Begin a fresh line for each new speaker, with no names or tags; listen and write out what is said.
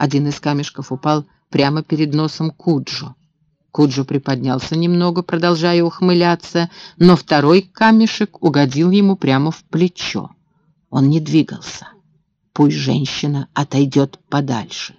Один из камешков упал прямо перед носом Куджо. Куджо приподнялся немного, продолжая ухмыляться, но второй камешек угодил ему прямо в плечо. Он не двигался. Пусть женщина отойдет подальше.